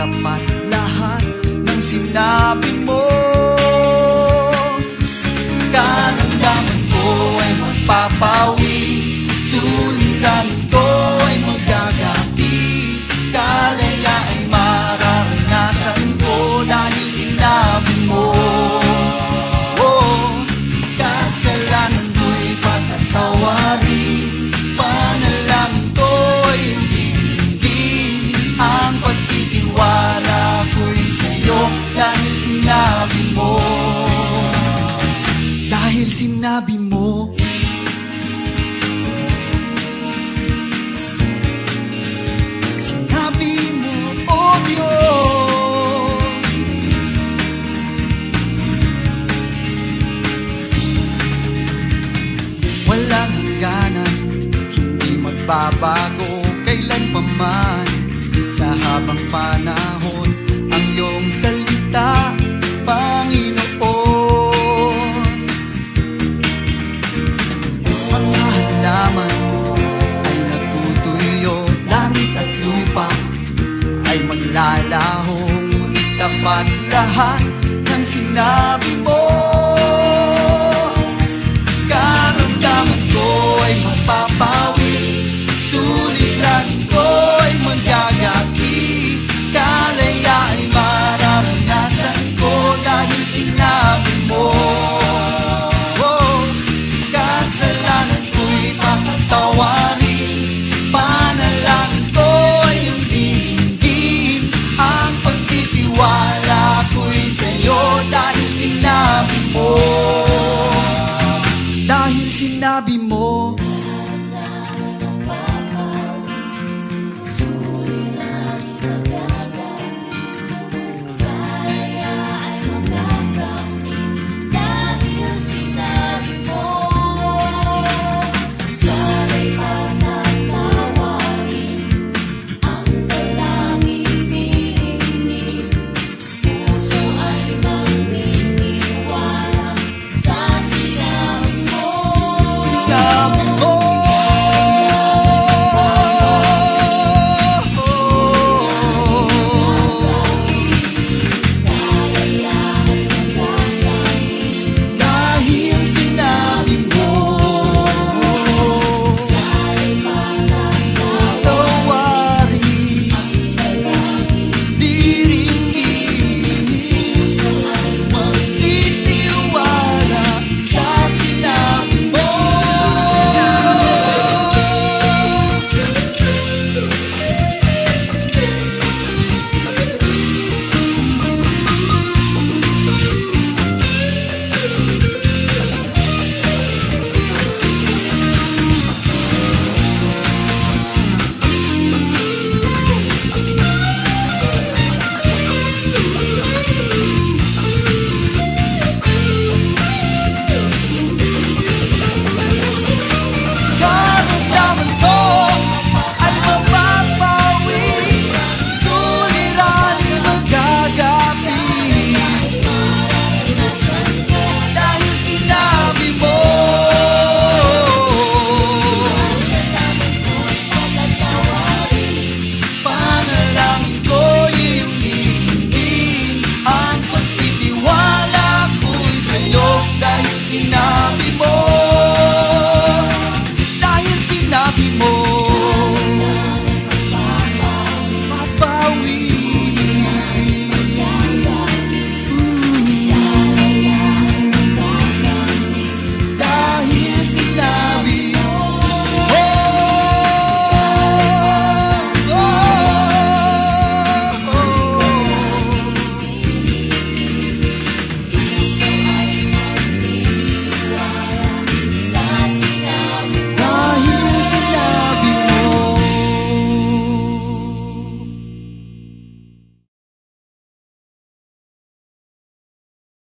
tapat lahat ng sinabi mo. magbabago kailan paman Sa habang panahon ang iyong salita Panginoon. Mga halaman ay natutuyo Langit at lupa. Ay maglalahong Ngunit tapat lahat.